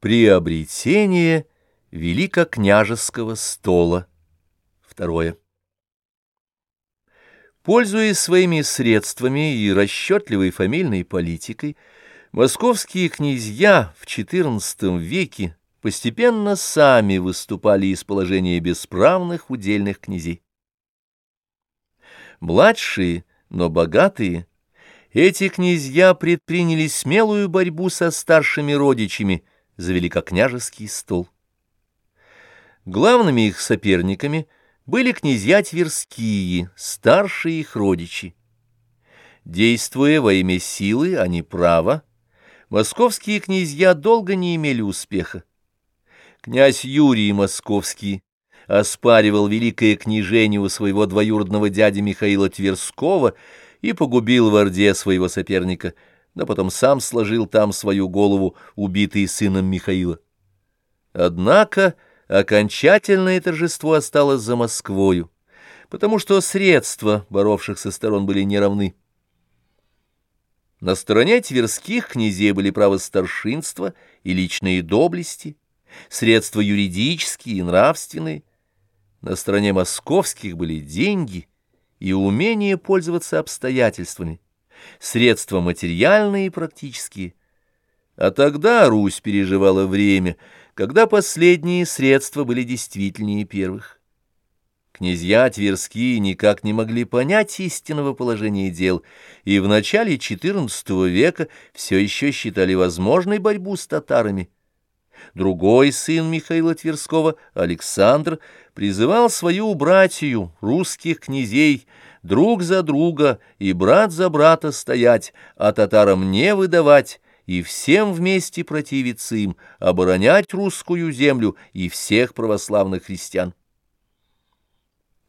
Приобретение великокняжеского стола. Второе. Пользуясь своими средствами и расчетливой фамильной политикой, московские князья в XIV веке постепенно сами выступали из положения бесправных удельных князей. Младшие, но богатые, эти князья предприняли смелую борьбу со старшими родичами – за великокняжеский стол. Главными их соперниками были князья Тверские, старшие их родичи. Действуя во имя силы, а не права, московские князья долго не имели успеха. Князь Юрий Московский оспаривал великое княжение у своего двоюродного дяди Михаила Тверского и погубил в Орде своего соперника – но потом сам сложил там свою голову, убитый сыном Михаила. Однако окончательное торжество осталось за Москвою, потому что средства боровшихся сторон были неравны. На стороне тверских князей были право старшинства и личные доблести, средства юридические и нравственные. На стороне московских были деньги и умение пользоваться обстоятельствами средства материальные и практические. А тогда Русь переживала время, когда последние средства были действительнее первых. Князья Тверские никак не могли понять истинного положения дел, и в начале XIV века все еще считали возможной борьбу с татарами. Другой сын Михаила Тверского, Александр, призывал свою братью, русских князей, друг за друга и брат за брата стоять, а татарам не выдавать, и всем вместе противиться им, оборонять русскую землю и всех православных христиан.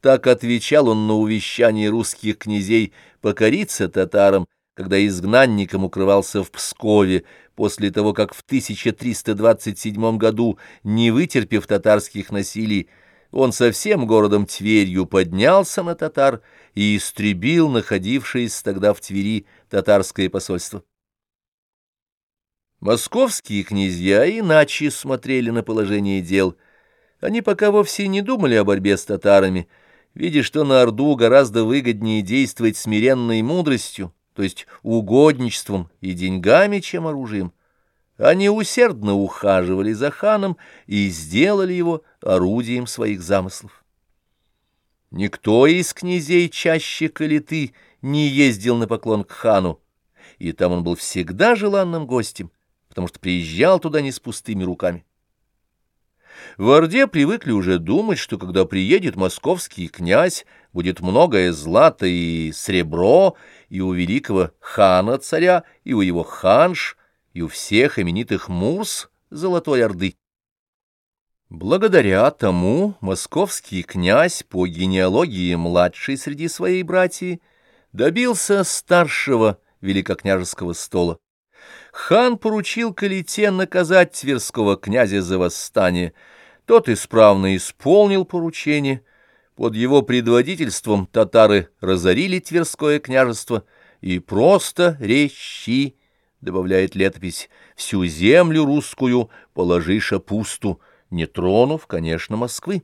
Так отвечал он на увещание русских князей покориться татарам, когда изгнанником укрывался в Пскове, после того, как в 1327 году, не вытерпев татарских насилий, он со всем городом Тверью поднялся на татар и истребил находившееся тогда в Твери татарское посольство. Московские князья иначе смотрели на положение дел. Они пока вовсе не думали о борьбе с татарами, видя, что на Орду гораздо выгоднее действовать смиренной мудростью, то есть угодничеством и деньгами, чем оружием. Они усердно ухаживали за ханом и сделали его орудием своих замыслов. Никто из князей чаще калиты не ездил на поклон к хану, и там он был всегда желанным гостем, потому что приезжал туда не с пустыми руками. В Орде привыкли уже думать, что когда приедет московский князь, будет многое злато и сребро, и у великого хана-царя, и у его ханш, и у всех именитых мурс Золотой Орды. Благодаря тому московский князь по генеалогии младший среди своей братьи добился старшего великокняжеского стола. Хан поручил Калите наказать Тверского князя за восстание. Тот исправно исполнил поручение. Под его предводительством татары разорили Тверское княжество и просто речи добавляет летопись, всю землю русскую положиша пусту, не тронув, конечно, Москвы.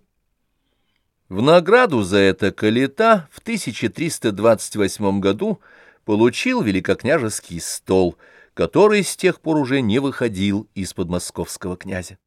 В награду за это Калита в 1328 году получил великокняжеский стол, который с тех пор уже не выходил из-под московского князя.